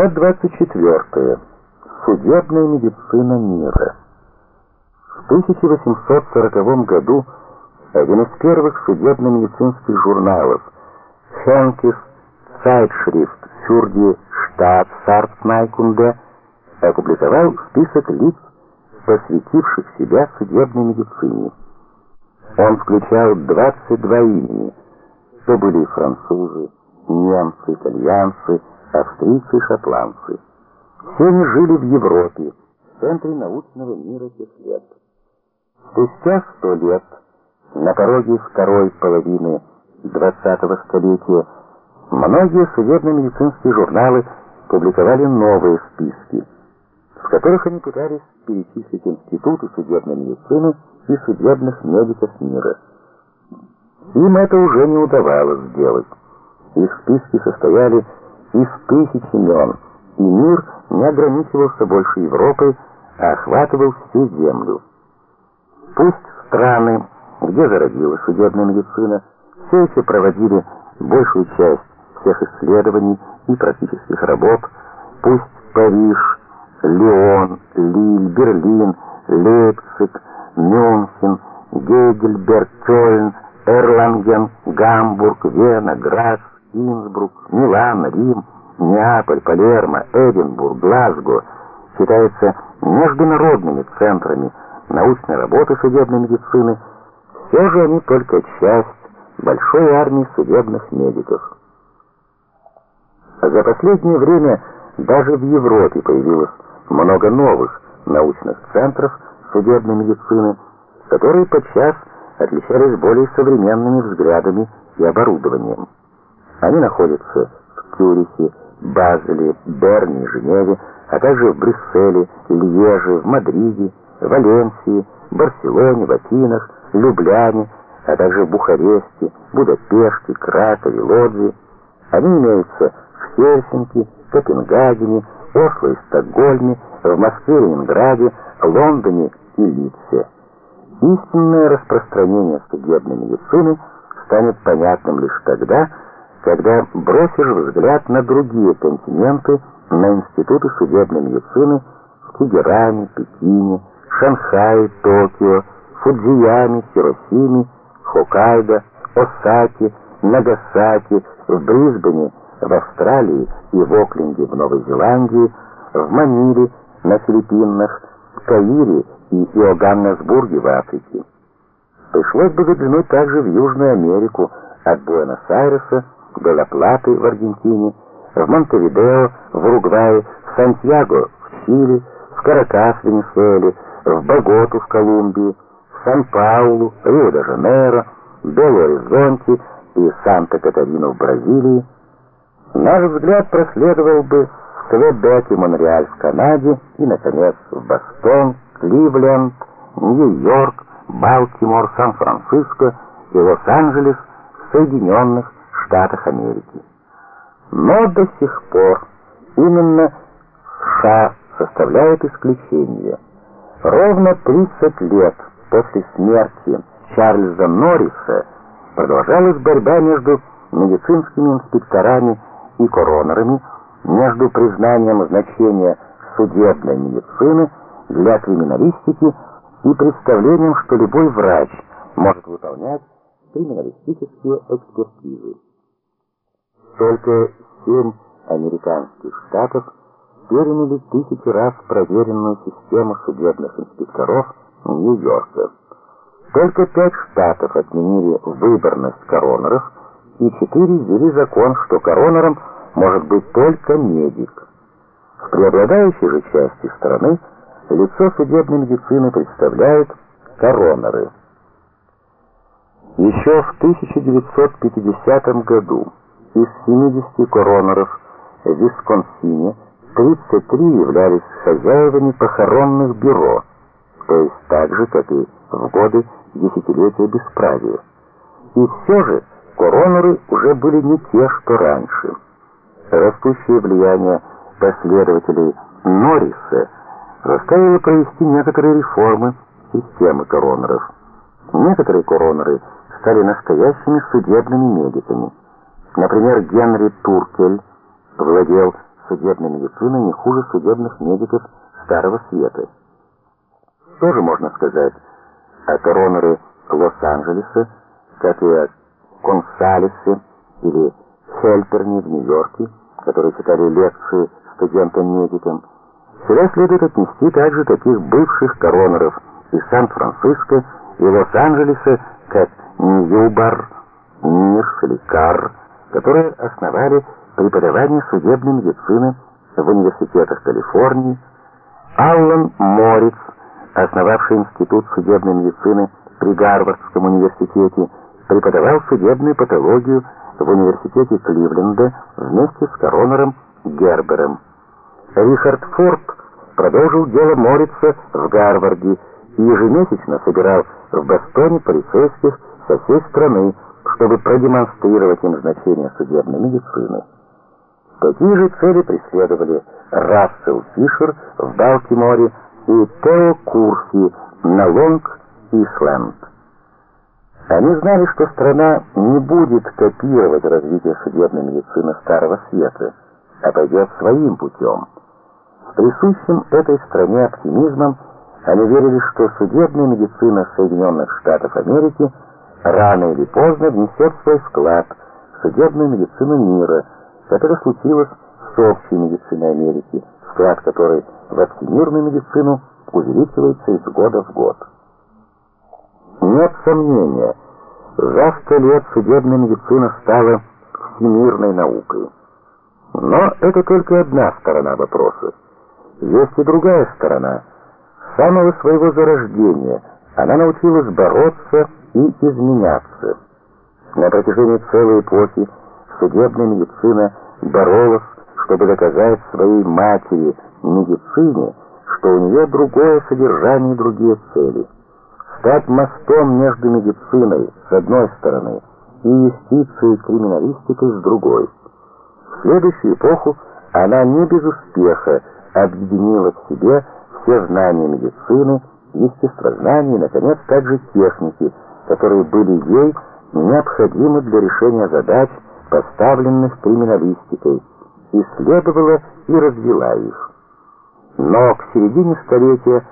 Глава 24. Судебная медицина мира. В 1840 году один из первых судебно-медицинских журналов Хенкис Zeitschrift für die Staatsarzneikunde опубликовал список лиц, посвятивших себя судебной медицине. Он включал 22 имени, что были французы, немцы, итальянцы, австрийцы и шотландцы. Все они жили в Европе, в центре научного мира тех лет. Спустя сто лет, на пороге второй половины XX столетия, многие судебно-медицинские журналы публиковали новые списки, в которых они пытались перечислить институты судебной медицины и судебных медиков мира. Им это уже не удавалось сделать. Их списки состояли из тысяч имен, и мир не ограничивался больше Европой, а охватывал всю землю. Пусть страны, где зародилась судебная медицина, все еще проводили большую часть всех исследований и практических работ, пусть Париж, Лион, Лиль, Берлин, Лейпциг, Мюнхен, Гейдельберг, Кёльн, Эрланген, Гамбург, Вена, Грац, Инсбрук, Милан, Рим, Неаполь, Палермо, Эдинбург, Глазго считаются международными центрами научной работы судебной медицины, все же они только часть большой армии судебных медиков. За последнее время даже в Европе появилось много новых научных центров судебной медицины, которые подчас отличались более современными взглядами и оборудованием. Они находятся в Цюрихе, Базеле, Берне, Женеве, а также в Брюсселе, Льеже, в Мадриде, Валенсии, Барселоне, в Афинах, Любляне, а также в Бухаресте, Будапеште, Кракове, Лодзе. Они имеются в Хельсинки, Копенгагене, Осло и Стокгольме, в Москве, Ленинграде, Лондоне и Литсе. Истинное распространение судебной медицины станет понятным лишь тогда, когда бросишь взгляд на другие континенты, на институты судебной медицины в Тегеране, Пекине, Шанхае, Токио, Фудзияме, Хиросиме, Хоккайдо, Осаке, Нагасаки, в Брисбене, в Австралии и в Окленде в Новой Зеландии, в Маниле, на Филиппинах, в Каире и Иоганнесбурге в Африке. Пришлось бы заглянуть также в Южную Америку, от Буэнос-Айреса до Ла-Платы в Аргентине, в Монтевидео в Уругвае, в Сантьяго в Чили, в Каракас в Венесуэле, в Боготу в Колумбии, в Сан-Паулу, Рио-де-Жанейро, Белу-Оризонте и Санта-Катарину в Бразилии. Наш взгляд проследовал бы в Квебек и Монреаль в Канаде и, наконец, в Бостон, Кливленд, Нью-Йорк, Балтимор, Сан-Франциско и Лос-Анджелес в Соединенных Штатах Америки. Но до сих пор именно США составляют исключение. Ровно 30 лет после смерти Чарльза Норриса продолжалась борьба между медицинскими инспекторами и коронерами, между признанием значения судебной медицины для криминалистики и представлением, что любой врач может выполнять криминалистические экспертизы. Только семь американских штатов переняли тысячи раз проверенную систему судебных инспекторов Нью-Йорка. Только пять штатов отменили выборность коронеров, и четыре ввели закон, что коронером может быть только медик. В преобладающей же части страны лицо судебной медицины представляют коронеры. Еще в 1950 году из 70 коронеров в Висконсине 33 являлись хозяевами похоронных бюро, то есть так же, как и в годы десятилетия бесправия. И все же коронеры уже были не те, что раньше. Растущее влияние последователей Норриса заставило провести некоторые реформы системы коронеров. Некоторые коронеры стали настоящими судебными медиками. Например, Генри Туркель владел судебной медицины не хуже судебных медиков Старого Света. Тоже можно сказать о коронере Лос-Анджелеса, как и о Консалесе или Хельперне в Нью-Йорке, которые читали лекции студентам-медикам. Сюда следует отнести также таких бывших коронеров из Сан-Франциско и Лос-Анджелеса, как Ньюбар, Нирш или Карр, которые основали преподавание судебной медицины в университетах Калифорнии, Аллан Морриц, основавший Институт судебной медицины при Гарвардском университете, преподавал судебную патологию в университете Кливленда вместе с коронером Гербером. Рихард Форд продолжил дело Морица в Гарварде и ежемесячно собирал в Бостоне полицейских со всей страны, чтобы продемонстрировать им значение судебной медицины. Такие же цели преследовали Рассел Фишер в Балтиморе и Тео Курси на Лонг-Исленд. Они знали, что страна не будет копировать развитие судебной медицины Старого Света, а пойдет своим путем. С присущим этой стране оптимизмом они верили, что судебная медицина Соединенных Штатов Америки рано или поздно внесет свой вклад в судебную медицину мира, которое случилось с общей медициной Америки, вклад которой в всемирную медицину увеличивается из года в год. Нет сомнения, за сто лет судебная медицина стала всемирной наукой. Но это только одна сторона вопроса. Есть и другая сторона. С самого своего зарождения она научилась бороться и изменяться. На протяжении целой эпохи судебная медицина боролась, чтобы доказать своей матери, медицине, что у нее другое содержание и другие цели. Стать мостом между медициной с одной стороны и юстицией и криминалистикой с другой. В следующую эпоху она не без успеха объединила в себе все знания медицины, естествознания и, наконец, также техники, которые были ей необходимы для решения задач, поставленных криминалистикой, исследовала и развила их. Но к середине столетия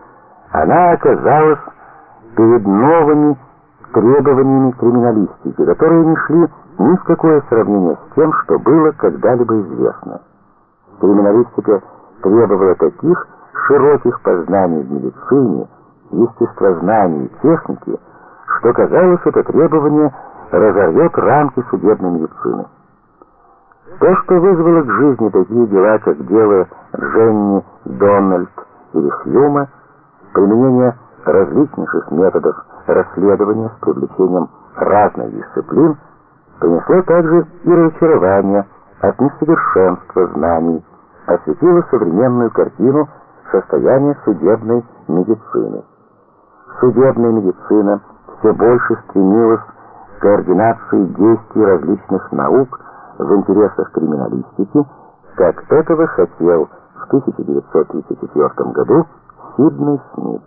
она оказалась перед новыми требованиями криминалистики, которые не шли ни в какое сравнение с тем, что было когда-либо известно. Криминалистика требовала таких широких познаний в медицине, естествознании технике, что казалось, это требование разорвет рамки судебной медицины. То, что вызвало к жизни такие дела, как дело Дженни Дональд или Хьюма, применение различнейших методов расследования с привлечением разных дисциплин, принесло также и разочарование от несовершенства знаний, осветило современную картину состояния судебной медицины. Судебная медицина все больше стремилась к координации действий различных наук в интересах криминалистики, как этого хотел в 1934 году Сидней Смит.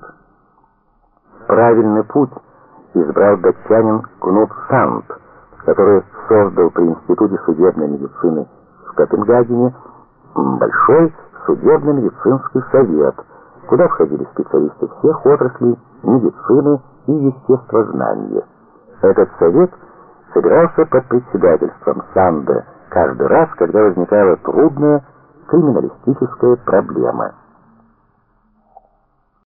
Правильный путь избрал датчанин Кнут Санд, который создал при Институте судебной медицины в Копенгагене большой судебно-медицинский совет, куда входили специалисты всех отраслей медицины и естествознания. Этот совет собирался под председательством Санда каждый раз, когда возникала трудная криминалистическая проблема –